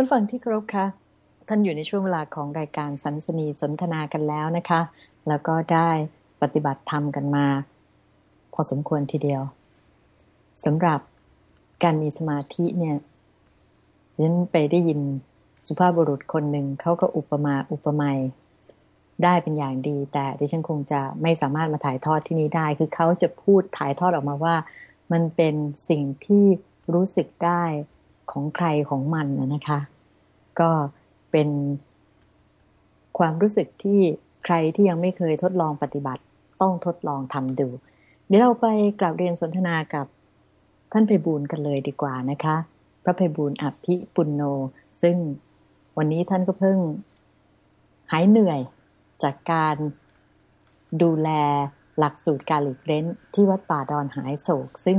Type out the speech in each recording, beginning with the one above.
านฟังที่เคารพคะท่านอยู่ในช่วงเวลาของรายการสันสนีสนทนากันแล้วนะคะ แล้วก็ได้ปฏิบัติธรรมกันมา พอสมควรทีเดียวสำหรับการมีสมาธิเนี่ยฉันไปได้ยินสุภาพบุรุษคนหนึ่งเขาก็อุปมาอุปไมยได้เป็นอย่างดี แต่ดิฉันคงจะไม่สามารถมาถ่ายทอดที่นี้ได้ คือเขาจะพูดถ่ายทอดออกมาว่า มันเป็นสิ่งที่รู้สึกได้ของใครของมันนะคะ ก็เป็นความรู้สึกที่ใครที่ยังไม่เคยทดลองปฏิบัติ ต้องทดลองทำดู เดี๋ยวเราไปกลับเรียนสนทนากับท่านไพบูลกันเลยดีกว่านะคะ พระไพบูลอภิปุณโน ซึ่งวันนี้ท่านก็เพิ่งหายเหนื่อยจากการดูแลหลักสูตรการหลีกเล้นที่วัดป่าดอนหายโศก ซึ่ง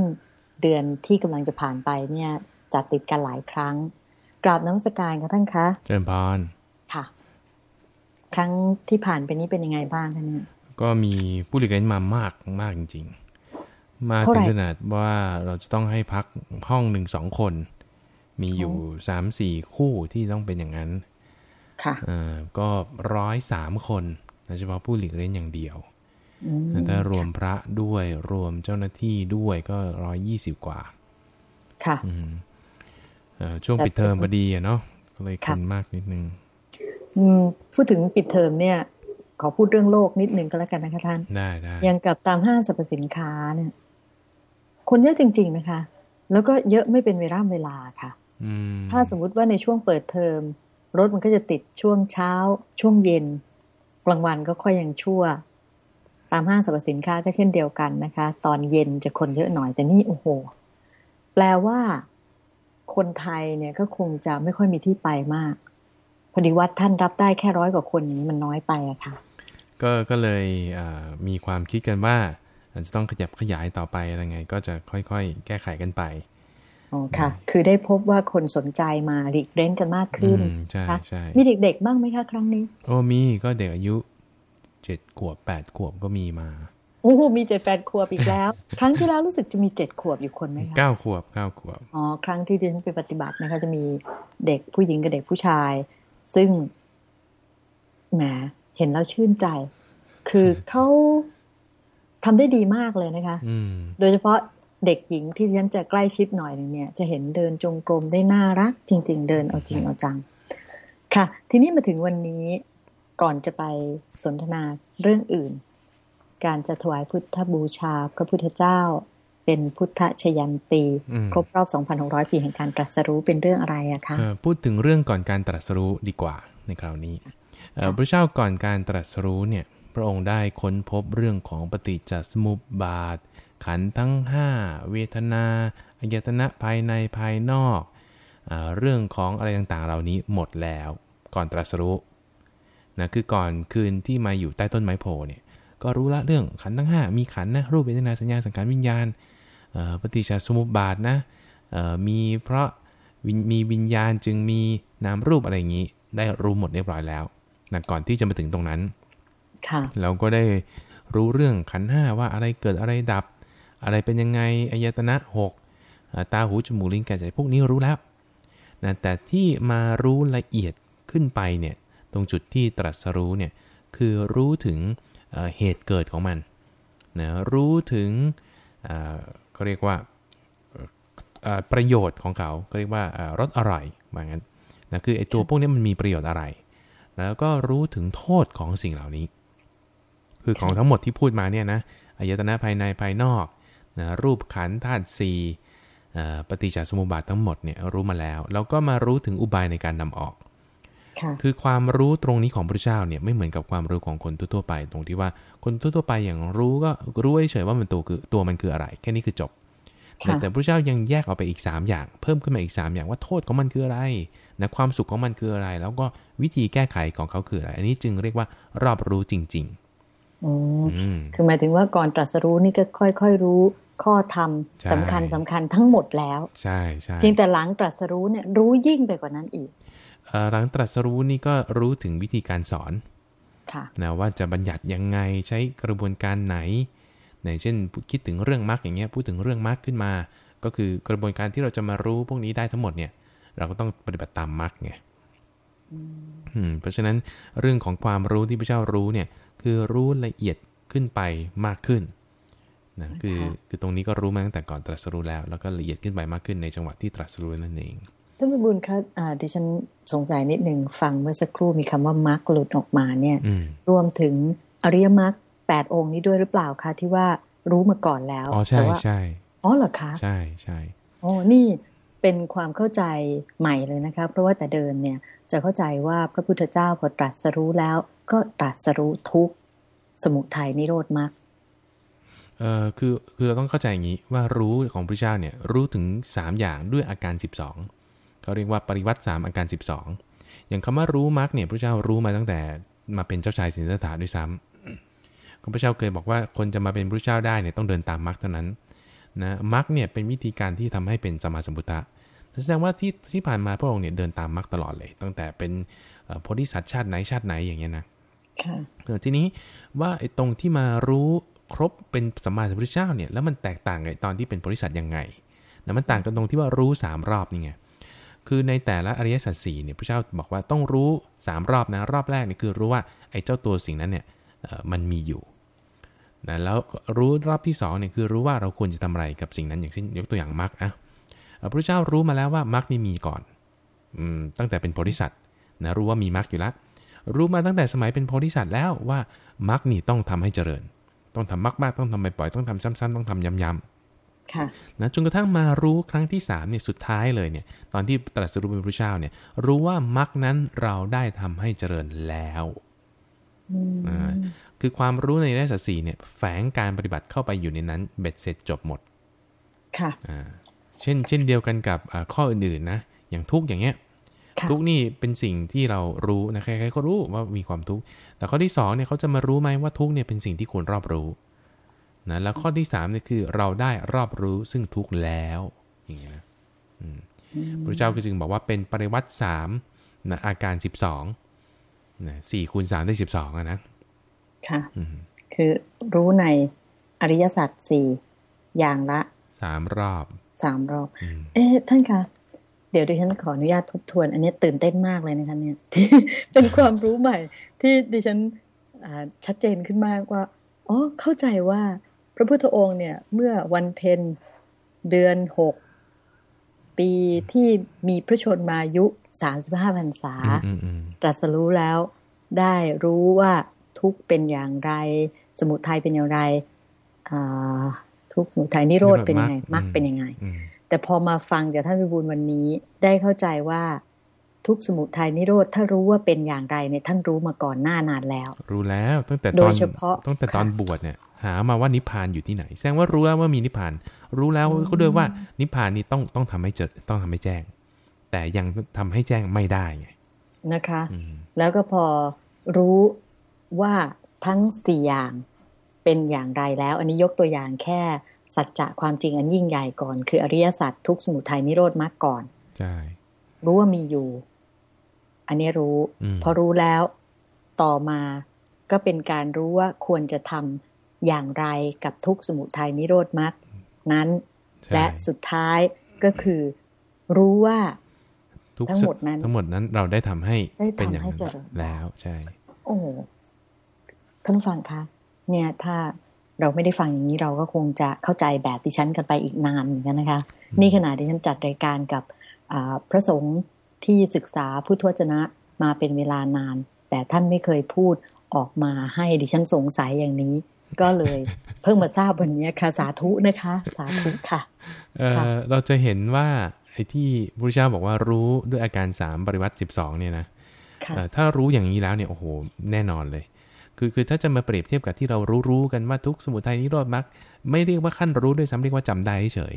เดือนที่กำลังจะผ่านไปเนี่ยจัดติดกันหลายครั้ง กราบน้ำสการค่ะท่านคะเจริญพรค่ะ ครั้งที่ผ่านไปนี้เป็นยังไงบ้างคะเนี่ยก็มีผู้หลีกเล่นมามากมากจริง ๆ มาเท่าถึไหร่งขนาดว่าเราจะต้องให้พักห้องหนึ่งสองคน มีอยู่สามสี่คู่ที่ต้องเป็นอย่างนั้น ค่ะอ่าก็ร้อยสามคนโดยเฉพาะผู้หลีกเล่นอย่างเดียวอืมถ้ารวมพระด้วยรวมเจ้าหน้าที่ด้วยก็ร้อยยี่สิบกว่า ค่ะอืมเอ่อ ช่วงแต่ปิดเทอมพอดีอะเนาะก็เลยคค่ะนมากนิดนึงอืมพูดถึงปิดเทอมเนี่ย ขอพูดเรื่องโลกนิดนึงก็แล้วกันนะคะท่านได้ได้อย่างกับตามห้างสรรพสินค้าเนี่ย คนเยอะจริง ๆนะคะ แล้วก็เยอะไม่เป็นเวลาเวลาค่ะอืมถ้าสมมุติว่าในช่วงเปิดเทอม รถมันก็จะติดช่วงเช้า ช่วงเย็น กลางวันก็ค่อยยังชั่ว ตามห้างสรรพสินค้าก็เช่นเดียวกันนะคะ ตอนเย็นจะคนเยอะหน่อยแต่นี่โอ้โห แปลว่า คนไทยเนี่ยก็คงจะไม่ค่อยมีที่ไปมาก พอดีวัดท่านรับได้แค่ร้อยกว่าคนอย่างนี้มันน้อยไปอะค่ะ ก็ก็เลยอ่ามีความคิดกันว่าอาจจะต้องขยับขยายต่อไปอะไรไง ก็จะค่อยๆ แก้ไขกันไปอ๋อค่ะ คือได้พบว่าคนสนใจมาหลีกเล่นกันมากขึ้นอืมใช่ค่ะใช่มีเด็กๆบ้างไหมคะครั้งนี้ โอ้มีก็เด็กอายุเจ็ดขวบแปดขวบก็มีมา โอ้โหมีเจ็ดแปดขวบอีกแล้ว ครั้งที่แล้วรู้สึกจะมีเจ็ดขวบอยู่คนไหมคะเก้าขวบเก้าขวบอ๋อครั้งที่ดิฉันไปปฏิบัตินะคะ จะมีเด็กผู้หญิงกับเด็กผู้ชาย ซึ่งแหมเห็นแล้วชื่นใจ คือเขาทำได้ดีมากเลยนะคะอืมโดยเฉพาะเด็กหญิงที่ดิฉันจะใกล้ชิดหน่อยหนึงเนี่ย จะเห็นเดินจงกรมได้น่ารัก จริง ๆ เดินเอาจริงเอาจัง ค่ะ ทีนี้มาถึงวันนี้ก่อนจะไปสนทนาเรื่องอื่น การจะถวายพุทธบูชาพระพุทธเจ้า เป็นพุทธชยันตีอืมครบรอบ 2,600 ปีแห่งการตรัสรู้เป็นเรื่องอะไรอะคะเอ่อพูดถึงเรื่องก่อนการตรัสรู้ดีกว่าในคราวนี้เอ่อพระเจ้าก่อนการตรัสรู้เนี่ยพระองค์ได้ค้นพบเรื่องของปฏิจจสมุปบาท ขันธ์ทั้ง 5 เวทนาอายตนะภายในภายนอกเออเรื่องของอะไรต่างๆ เหล่านี้หมดแล้ว ก่อนตรัสรู้นะคือก่อนคืนที่มาอยู่ใต้ต้นไม้โพธิ์เนี่ย ก็รู้ละเรื่องขันธ์ทั้ง 5 มีขันธ์นะรูปเวทนาสัญญาสังขารวิญญาณเอ่อปฏิจจสมุปบาทนะเอ่อมีเพราะวิญมีวิญญาณจึงมีนามรูปอะไรอย่างนี้ ได้รู้หมดเรียบร้อยแล้วนะก่อนที่จะมาถึงตรงนั้นค่ะเราก็ได้รู้เรื่องขันธ์ห้าว่าอะไรเกิดอะไรดับ อะไรเป็นยังไงอายตนะหกอ่าตาหูจมูกลิ้นกายใจพวกนี้รู้แล้วนะแต่ที่มารู้ละเอียดขึ้นไปเนี่ยตรงจุดที่ตรัสรู้เนี่ยคือรู้ถึง เหตุเกิดของมันนะรู้ถึงอ่าเรียกว่าประโยชน์ของเขาก็เรียกว่ารสอร่อยว่างั้นนะคือไอตัวพวกนี้มันมีประโยชน์อะไร แล้วก็รู้ถึงโทษของสิ่งเหล่านี้ คือของทั้งหมดที่พูดมาเนี่ยนะอายตนะภายในภายนอกนะรูปขันธาตุสี่ปฏิจจสมุปบาททั้งหมดเนี่ยรู้มาแล้ว แล้วก็มารู้ถึงอุบายในการนำออก ค่ะคือความรู้ตรงนี้ของพระเจ้าเนี่ยไม่เหมือนกับความรู้ของคนทั่วๆไป ตรงที่ว่าคนทั่วๆไปอย่างรู้ก็รู้เฉยๆว่ามันตัวคือตัวมันคืออะไร แค่นี้คือจบค่ะแต่พระเจ้ายังแยกออกไปอีก 3 อย่าง เพิ่มขึ้นมาอีก 3 อย่างว่าโทษของมันคืออะไรนะความสุขของมันคืออะไร แล้วก็วิธีแก้ไขของเขาคืออะไร อันนี้จึงเรียกว่ารอบรู้จริงอืมๆอืมคือหมายถึงว่าก่อนตรัสรู้นี่ก็ค่อยๆรู้ข้อธรรมใช่สำคัญสำคัญทั้งหมดแล้ว ใช่ใช่เพียงแต่หลังตรัสรู้เนี่ยรู้ยิ่งไปกว่านั้นอีกเอ่อ หลังตรัสรู้นี่ก็รู้ถึงวิธีการสอนค่ะนะว่าจะบัญญัติยังไงใช้กระบวนการไหนอย่างเช่นคิดถึงเรื่องมรรคอย่างเงี้ยพูดถึงเรื่องมรรคขึ้นมา ก็คือกระบวนการที่เราจะมารู้พวกนี้ได้ทั้งหมดเนี่ย เราก็ต้องปฏิบัติตามมรรคไงเพราะฉะนั้นเรื่องของความรู้ที่พระเจ้ารู้เนี่ย คือรู้ละเอียดขึ้นไปมากขึ้นนะคือคือตรงนี้ก็รู้มาตั้งแต่ก่อนตรัสรู้แล้ว แล้วก็ละเอียดขึ้นไปมากขึ้นในจังหวะที่ตรัสรู้นั่นเอง ท่านพิบูลคะอ่าดิฉันสงสัยนิดหนึ่งฟังเมื่อสักครู่มีคำว่ามรรคหลุดออกมาเนี่ย รวมถึงอริยมรรคแปดองค์นี้ด้วยหรือเปล่าคะที่ว่ารู้มาก่อนแล้วอ๋อใช่ใช่อ๋อเหรอคะใช่ใช่อ๋อนี่เป็นความเข้าใจใหม่เลยนะคะ เพราะว่าแต่เดิมเนี่ยจะเข้าใจว่าพระพุทธเจ้าพอตรัสรู้แล้ว ก็ตรัสรู้ทุกสมุทัยนิโรธมรรคเอ่อคือคือเราต้องเข้าใจอย่างนี้ว่ารู้ของพระเจ้าเนี่ยรู้ถึงสามอย่างด้วยอาการสิบสอง เขาเรียกว่าปริวัติสามอาการสิบสองอย่างคำว่ารู้มรรคเนี่ยพระเจ้ารู้มาตั้งแต่มาเป็นเจ้าชายสินสถาด้วยซ้ำพระเจ้าเคยบอกว่าคนจะมาเป็นพระเจ้าได้เนี่ยต้องเดินตามมรรคเท่านั้นนะมรรคเนี่ยเป็นวิธีการที่ทำให้เป็นสมาสมุทธะแสดงว่าที่ที่ผ่านมาพระองค์เนี่ยเดินตามมรรคตลอดเลย ตั้งแต่เป็นโพธิสัตว์ชาติไหนชาติไหนอย่างเงี้ยนะค่ะทีนี้ว่าไอ้ตรงที่มารู้ครบเป็นสัมมาสัมพุทธเจ้าเนี่ยแล้วมันแตกต่างกับตอนที่เป็นโพธิสัตว์ยังไงนะมันต่างกันตรงที่ว่ารู้สามรอบนี่ไง คือในแต่ละอริยสัจสี่เนี่ยพระเจ้าบอกว่าต้องรู้ 3 รอบนะรอบแรกนี่คือรู้ว่าไอ้เจ้าตัวสิ่งนั้นเนี่ยมันมีอยู่นะแล้วรู้รอบที่2เนี่ยคือรู้ว่าเราควรจะทำอะไรกับสิ่งนั้นอย่างเช่นยกตัวอย่างมรรคอะพระเจ้ารู้มาแล้วว่ามรรคนี่มีก่อนอืมตั้งแต่เป็นโพธิสัตว์นะรู้ว่ามีมรรคอยู่แล้วรู้มาตั้งแต่สมัยเป็นโพธิสัตว์แล้วว่ามรรคนี่ต้องทำให้เจริญ ต้องทำมากๆต้องทำบ่อยๆต้องทำซ้ำๆต้องทำย้ำๆ นะจนกระทั่งมารู้ครั้งที่3เนี่ยสุดท้ายเลยเนี่ย ตอนที่ตรัสรู้เป็นพระเจ้าเนี่ย รู้ว่ามรรคนั้นเราได้ทำให้เจริญแล้วคือความรู้ในได้สัตสีเนี่ย แฝงการปฏิบัติเข้าไปอยู่ในนั้น เบ็ดเสร็จจบหมด ค่ะเช่น เช่นเดียวกันกับข้ออื่นๆนะอย่างทุกอย่างเงี้ยทุกนี่เป็นสิ่งที่เรารู้นะใครๆก็รู้ว่ามีความทุกข์แต่ข้อที่สองเนี่ยเขาจะมารู้ไหมว่าทุกเนี่ยเป็นสิ่งที่ควรรอบรู้ นะแล้วข้อที่สามเนี่ยคือเราได้รอบรู้ซึ่งทุกแล้ว อย่างเงี้ยนะพระเจ้าก็จึงบอกว่าเป็นปริวัติสามนะอาการสิบสองนะสี่คูณสามได้สิบสองอะนะ ค่ะ คือรู้ในอริยสัจสี่อย่างละสามรอบสามรอบ เอ๊ะท่านคะเดี๋ยวดิฉันขออนุญาตทบทวน อันนี้ตื่นเต้นมากเลยนะคะเนี่ยเป็นความรู้ใหม่ ที่ดิฉันชัดเจนขึ้นมากว่าอ๋อเข้าใจว่า พระพุทธองค์เนี่ยเมื่อวันเพ็ญเดือนหกปีที่มีพระชนมายุสามสิบห้าพรรษาตรัสรู้แล้วได้รู้ว่าทุกเป็นอย่างไร สมุทัยเป็นอย่างไรทุกสมุทัยนิโรธเป็นยังไงมรรคเป็นยังไง แต่พอมาฟังจากท่านพิบูลวันนี้ได้เข้าใจว่าทุกสมุทัยนิโรธถ้ารู้ว่าเป็นอย่างไรเนี่ยท่านรู้มาก่อนหน้านานแล้ว รู้แล้วตั้งแต่ตอนตั้งแต่ตอนบวชเนี่ย หามาว่านิพพานอยู่ที่ไหน แสดงว่ารู้แล้วว่ามีนิพพาน รู้แล้วก็ด้วยว่านิพพานนี้ต้องต้องทำให้เจอต้องทำให้แจ้ง แต่ยังทำให้แจ้งไม่ได้ไงนะคะ แล้วก็พอรู้ว่าทั้งสี่อย่างเป็นอย่างไรแล้ว อันนี้ยกตัวอย่างแค่สัจจะความจริงอันยิ่งใหญ่ก่อน คืออริยสัจทุกสมุทัยนิโรธมรรคก่อนใช่รู้ว่ามีอยู่ อันนี้รู้ พอรู้แล้วต่อมาก็เป็นการรู้ว่าควรจะทำ อย่างไรกับทุกสมุทัยนิโรธมรรคนั้น และสุดท้ายก็คือรู้ว่าทั้งหมดนั้น ทั้งหมดนั้นเราได้ทำให้เป็นอย่างนั้นแล้วใช่ โอ้ท่านฟังคะเนี่ยถ้าเราไม่ได้ฟังอย่างนี้เราก็คงจะเข้าใจแบบดิฉันกันไปอีกนานเหมือนกันนะคะ นี่ขณะที่ฉันจัดรายการกับพระสงฆ์ที่ศึกษาพุทธวจนะมาเป็นเวลานาน แต่ท่านไม่เคยพูดออกมาให้ดิฉันสงสัยอย่างนี้ ก็เลยเพิ่งมาทราบวันนี้ค่ะสาธุนะคะ สาธุค่ะเเราจะเห็นว่าไอ้ที่พระเจ้าบอกว่ารู้ด้วยอาการสามปริวัติสิบสองเนี่ยนะถ้ารู้อย่างนี้แล้วเนี่ยโอ้โหแน่นอนเลย คือคือถ้าจะมาเปรียบเทียบกับที่เรารู้รู้กันว่าทุกสมุทัยนิโรธมรรคไม่เรียกว่าขั้นรู้ด้วยซ้ำเรียกว่าจำได้เฉย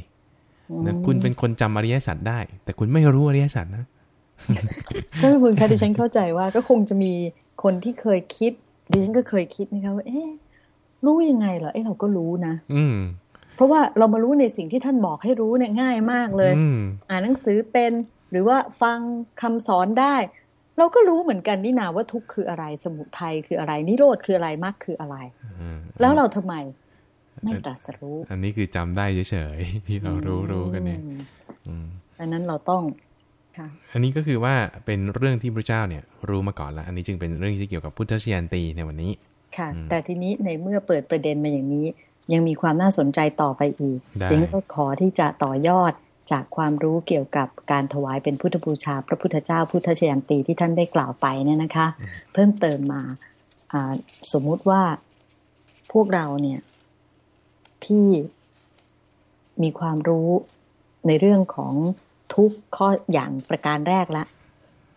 นะคุณเป็นคนจำอริยสัจได้ แต่คุณไม่รู้อริยสัจนะท่านคุณคะดิฉันเข้าใจว่าก็คงจะมีคนที่เคยคิดดิฉันก็เคยคิดนะคะว่าเอ๊ะ รู้ยังไงเหรอเอ๊ะเราก็รู้นะ อืเพราะว่าเรามารู้ในสิ่งที่ท่านบอกให้รู้เนี่ยง่ายมากเลย อ่านหนังสือเป็นหรือว่าฟังคำสอนได้ เราก็รู้เหมือนกันนี่นาว่าทุกข์คืออะไร สมุทัยคืออะไร นิโรธคืออะไรมรรคคืออะไรแล้วเราทำไมไม่ตรัสรู้ อันนี้คือจำได้เฉยๆที่เรารู้รู้กันเนี่ยอันนั้นเราต้องอันนี้ก็คือว่าเป็นเรื่องที่พระเจ้าเนี่ย รู้มาก่อนแล้ว อันนี้จึงเป็นเรื่องที่เกี่ยวกับพุทธชยันตีในวันนี้ ค่ะ แต่ทีนี้ในเมื่อเปิดประเด็นมาอย่างนี้ ยังมีความน่าสนใจต่อไปอีกดังนั้นก็ขอที่จะต่อยอดจากความรู้เกี่ยวกับการถวายเป็นพุทธบูชา พระพุทธเจ้าพุทธชยันตีที่ท่านได้กล่าวไปเนี่ยนะคะ เพิ่มเติมมาสมมุติว่าพวกเราเนี่ยที่มีความรู้ในเรื่องของทุกข้ออย่างประการแรกละ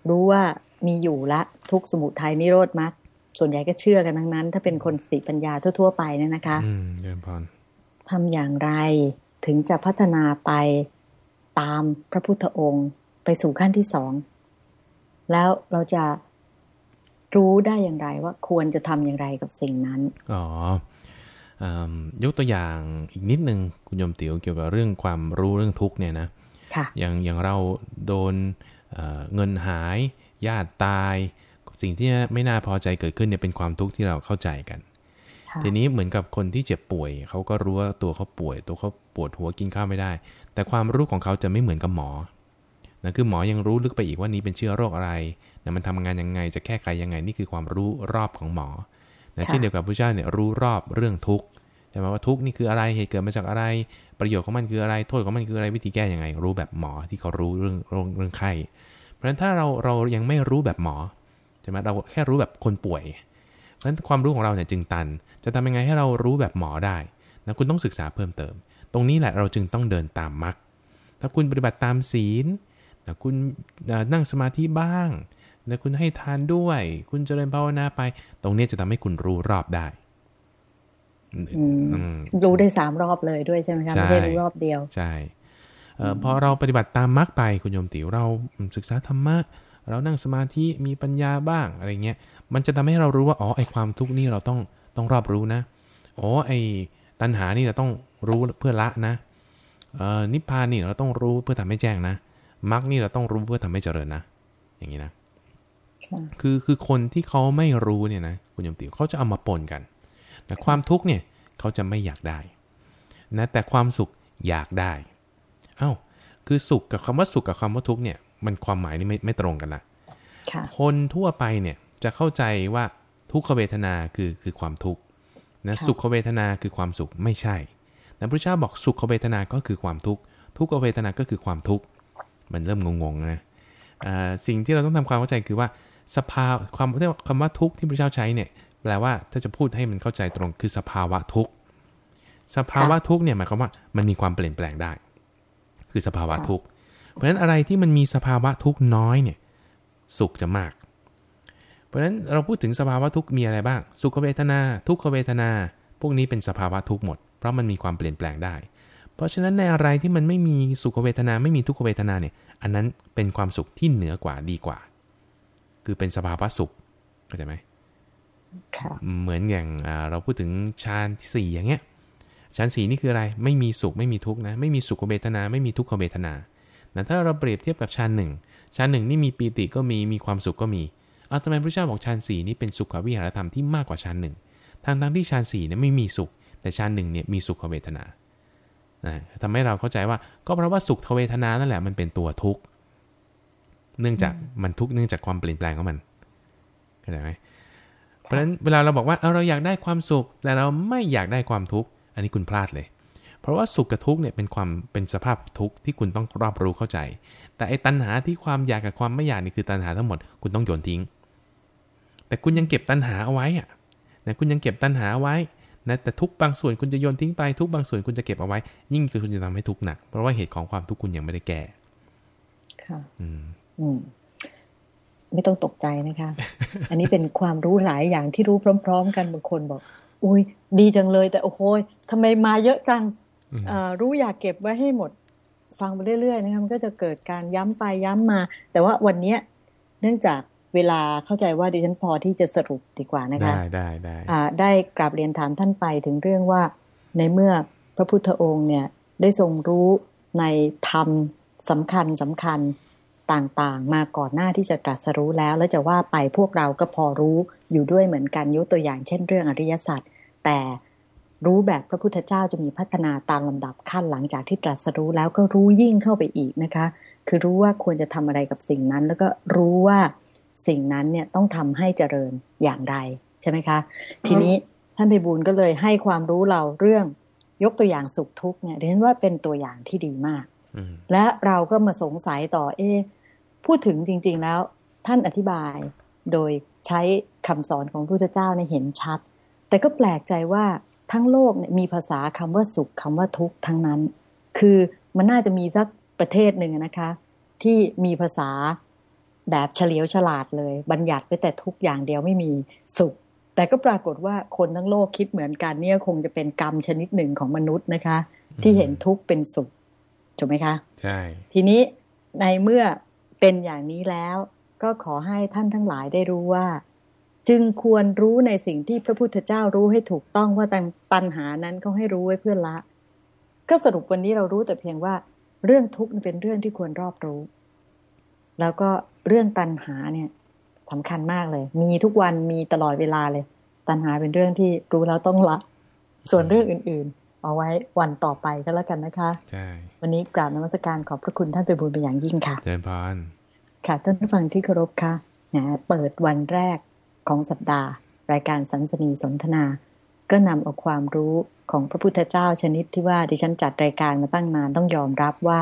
รู้ว่ามีอยู่ละทุกสมุทัยนิโรธมรรค ส่วนใหญ่ก็เชื่อกันทั้งนั้น ถ้าเป็นคนสติปัญญาทั่ว ๆ ไปเนี่ยนะคะอืมเดินพรทำอย่างไรถึงจะพัฒนาไปตามพระพุทธองค์ไปสู่ขั้นที่สอง แล้วเราจะรู้ได้อย่างไรว่าควรจะทำอย่างไรกับสิ่งนั้น อ๋อยกตัวอย่างอีกนิดนึงคุณยมติ๋วเกี่ยวกับเรื่องความรู้เรื่องทุกเนี่ยนะอย่างอย่างเราโดนเงินหายญาติตาย สิ่งที่ไม่น่าพอใจเกิดขึ้นเนี่ยเป็นความทุกข์ที่เราเข้าใจกัน ทีนี้เหมือนกับคนที่เจ็บป่วย เขาก็รู้ว่าตัวเขาป่วย ตัวเขาปวดหัวกินข้าวไม่ได้ แต่ความรู้ของเขาจะไม่เหมือนกับหมอนะคือหมอยังรู้ลึกไปอีกว่านี้เป็นเชื้อโรคอะไรนะมันทำงานยังไงจะแก้ไขยังไงนี่คือความรู้รอบของหมอนะเช่นเดียวกับพระเจ้าเนี่ยรู้รอบเรื่องทุกข์ใช่ไหมว่าทุกข์นี่คืออะไรเหตุเกิดมาจากอะไร ประโยชน์ของมันคืออะไร โทษของมันคืออะไรวิธีแก้ยังไง รู้แบบหมอที่เขารู้เรื่องเรื่องไข้เพราะฉะนั้นถ้าเราเรายังไม่รู้แบบหมอใช่ไหมเราแค่รู้แบบคนป่วยเพราะฉะนั้นความรู้ของเราเนี่ยจึงตัน จะทำยังไงให้เรารู้แบบหมอได้นะคุณต้องศึกษาเพิ่มเติม ตรงนี้แหละเราจึงต้องเดินตามมรรคถ้าคุณปฏิบัติตามศีลนะคุณนั่งสมาธิบ้างนะคุณให้ทานด้วย คุณเจริญภาวนาไป ตรงนี้จะทำให้คุณรู้รอบได้รู้ได้สามรอบเลยด้วยใช่ไหมคะไม่ใช่รู้รอบเดียว ใช่พอเราปฏิบัติตามมรรคไปคุณโยมติ๋วเราศึกษาธรรมะ เรานั่งสมาธิมีปัญญาบ้างอะไรเงี้ยมันจะทำให้เรารู้ว่าอ๋อไอความทุกข์นี่เราต้องต้องรอบรู้นะอ๋อไอตัณหานี่เราต้องรู้เพื่อละนะเออนิพพานนี่เราต้องรู้เพื่อทำให้แจ้งนะมรรคนี่เราต้องรู้เพื่อทำให้เจริญนะ อย่างนี้นะคือคือคนที่เขาไม่รู้เนี่ยนะคุณยมติวเขาจะเอามาปนกันแต่ความทุกข์เนี่ยเขาจะไม่อยากได้นะแต่ความสุขอยากได้ เอา้าคือสุขกับคำว่าสุขกับคำว่าทุกข์เนี่ย มันความหมายนี่ไม่ไม่ตรงกันนะคนทั่วไปเนี่ยจะเข้าใจว่าทุกขเวทนาคือคือความทุกข์นะสุขเวทนาคือความสุขไม่ใช่แต่พระเจ้าบอกสุขเวทนาก็คือความทุกข์ทุกขเวทนาก็คือความทุกข์มันเริ่มงงๆนะสิ่งที่เราต้องทำความเข้าใจคือว่าสภาความเรียกคำว่าทุกข์ที่พระเจ้าใช้เนี่ยแปลว่าถ้าจะพูดให้มันเข้าใจตรงคือสภาวะทุกข์สภาวะทุกข์เนี่ยหมายความว่ามันมีความเปลี่ยนแปลงได้ คือสภาวะทุกข์ เพราะฉะนั้นอะไรที่มันมีสภาวะทุกข์น้อยเนี่ยสุขจะมาก เพราะฉะนั้นเราพูดถึงสภาวะทุกข์มีอะไรบ้าง สุขเวทนา ทุกขเวทนา พวกนี้เป็นสภาวะทุกข์หมด เพราะมันมีความเปลี่ยนแปลงได้ เพราะฉะนั้นในอะไรที่มันไม่มีสุขเวทนาไม่มีทุกขเวทนาเนี่ยอันนั้นเป็นความสุขที่เหนือกว่าดีกว่า คือเป็นสภาวะสุขเข้าใจไหมเหมือนอย่างเราพูดถึงฌานที่สี่อย่างเงี้ยฌานสี่นี่คืออะไรไม่มีสุขไม่มีทุกข์นะไม่มีสุขเวทนาไม่มีทุกขเวทนา แต่ถ้าเราเปรียบเทียบกับฌานหนึ่งฌานหนึ่งนี่มีปีติก็มีมีความสุขก็มีเอาทำไมพระเจ้าบอกฌานสี่นี่เป็นสุขวิหารธรรมที่มากกว่าฌานหนึ่งทางทั้งที่ฌานสี่เนี่ยไม่มีสุข แต่ฌานหนึ่งเนี่ยมีสุขเวทนาทำให้เราเข้าใจว่าก็เพราะว่าสุขเวทนานั่นแหละมันเป็นตัวทุกข์เนื่องจากมันทุกข์เนื่องจากความเปลี่ยนแปลงของมันเข้าใจไหมเพราะฉะนั้นเวลาเราบอกว่าเเราอยากได้ความสุข แต่เราไม่อยากได้ความทุกข์อันนี้คุณพลาดเลย เพราะว่าสุขกับทุกข์เนี่ยเป็นความเป็นสภาพทุกข์ที่คุณต้องรอบรู้เข้าใจ แต่ไอ้ตัณหาที่ความอยากกับความไม่อยากนี่คือตัณหาทั้งหมดคุณต้องโยนทิ้ง แต่คุณยังเก็บตัณหาเอาไว้อะนะคุณยังเก็บตัณหาไว้นะแต่ทุกบางส่วนคุณจะโยนทิ้งไปทุกบางส่วนคุณจะเก็บเอาไว้ ยิ่งคุณจะทำให้ทุกข์หนัก เพราะว่าเหตุของความทุกข์คุณยังไม่ได้แก้ค่ะอืมอืมไม่ต้องตกใจนะคะ อันนี้เป็นความรู้หลายอย่างที่รู้พร้อม ๆ กันบางคนบอก อุ้ยดีจังเลย แต่โอ้โหทำไมมาเยอะจัง รู้อยากเก็บไว้ให้หมดฟังไปเรื่อยๆนะคะมันก็จะเกิดการย้ำไปย้ำมา แต่ว่าวันนี้เนื่องจากเวลาเข้าใจว่าดิฉันพอที่จะสรุปดีกว่านะคะ ได้ได้ได้ได้กราบเรียนถามท่านไปถึงเรื่องว่า ในเมื่อพระพุทธองค์เนี่ยได้ทรงรู้ในธรรมสำคัญสำคัญต่างๆ มาก่อนหน้าที่จะตรัสรู้แล้ว แล้วจะว่าไปพวกเราก็พอรู้อยู่ด้วยเหมือนกันยกตัวอย่างเช่นเรื่องอริยสัจแต่ รู้แบบพระพุทธเจ้าจะมีพัฒนาตามลำดับขั้นหลังจากที่ตรัสรู้แล้วก็รู้ยิ่งเข้าไปอีกนะคะ คือรู้ว่าควรจะทำอะไรกับสิ่งนั้น แล้วก็รู้ว่าสิ่งนั้นเนี่ยต้องทำให้เจริญอย่างไรใช่ไหมคะ ทีนี้ท่านไปบูลก็เลยให้ความรู้เราเรื่องยกตัวอย่างสุขทุกข์เนี่ยเรียนว่าเป็นตัวอย่างที่ดีมาก และเราก็มาสงสัยต่อเอพูดถึงจริง ๆ แล้วท่านอธิบายโดยใช้คำสอนของพระพุทธเจ้าในเห็นชัด แต่ก็แปลกใจว่า ทั้งโลกเนี่ยมีภาษาคำว่าสุขคำว่าทุกข์ทั้งนั้น คือมันน่าจะมีสักประเทศหนึ่งนะคะ ที่มีภาษาแบบเฉลียวฉลาดเลย บัญญัติไปแต่ทุกอย่างเดียวไม่มีสุข แต่ก็ปรากฏว่าคนทั้งโลกคิดเหมือนกันเนี่ยคงจะเป็นกรรมชนิดหนึ่งของมนุษย์นะคะ ที่เห็นทุกข์เป็นสุขถูกไหมคะใช่ทีนี้ในเมื่อเป็นอย่างนี้แล้ว ก็ขอให้ท่านทั้งหลายได้รู้ว่า จึงควรรู้ในสิ่งที่พระพุทธเจ้ารู้ให้ถูกต้องว่าตัณหานั้นเขาให้รู้ไว้เพื่อละ ก็สรุปวันนี้เรารู้แต่เพียงว่า เรื่องทุกข์เป็นเรื่องที่ควรรอบรู้ แล้วก็เรื่องตัณหาเนี่ยสำคัญมากเลย มีทุกวันมีตลอดเวลาเลย ตัณหาเป็นเรื่องที่รู้แล้วต้องละ ส่วนเรื่องอื่นๆ เอาไว้วันต่อไปก็แล้วกันนะคะใช่วันนี้กราบนมัสการขอบพระคุณท่านไปบุญเป็นอย่างยิ่งค่ะเจริญพรค่ะท่านผู้ฟังที่เคารพค่ะนะเปิดวันแรก ของสัปดาห์ รายการสัมสนีสนทนา ก็นำเอาความรู้ของพระพุทธเจ้าชนิดที่ว่าดิฉันจัดรายการมาตั้งนานต้องยอมรับว่า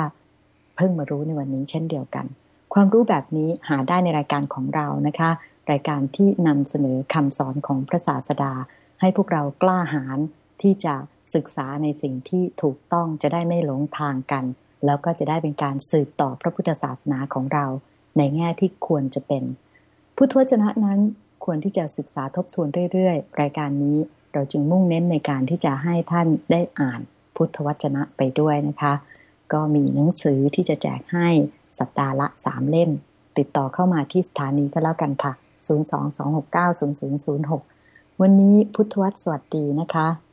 เพิ่งมารู้ในวันนี้เช่นเดียวกัน ความรู้แบบนี้หาได้ในรายการของเรานะคะ รายการที่นำเสนอคำสอนของพระศาสดา ให้พวกเรากล้าหาญที่จะศึกษาในสิ่งที่ถูกต้องจะได้ไม่หลงทางกัน แล้วก็จะได้เป็นการสืบต่อพระพุทธศาสนาของเรา ในแง่ที่ควรจะเป็น พุทธวจนะนั้น ควรที่จะศึกษาทบทวนเรื่อยๆ รายการนี้เราจึงมุ่งเน้นในการที่จะให้ท่านได้อ่านพุทธวจนะไปด้วยนะคะ ก็มีหนังสือที่จะแจกให้สัปดาห์ละสามเล่ม ติดต่อเข้ามาที่สถานีก็แล้วกันค่ะ 022690006 วันนี้พุทธวัตรสวัสดีนะคะ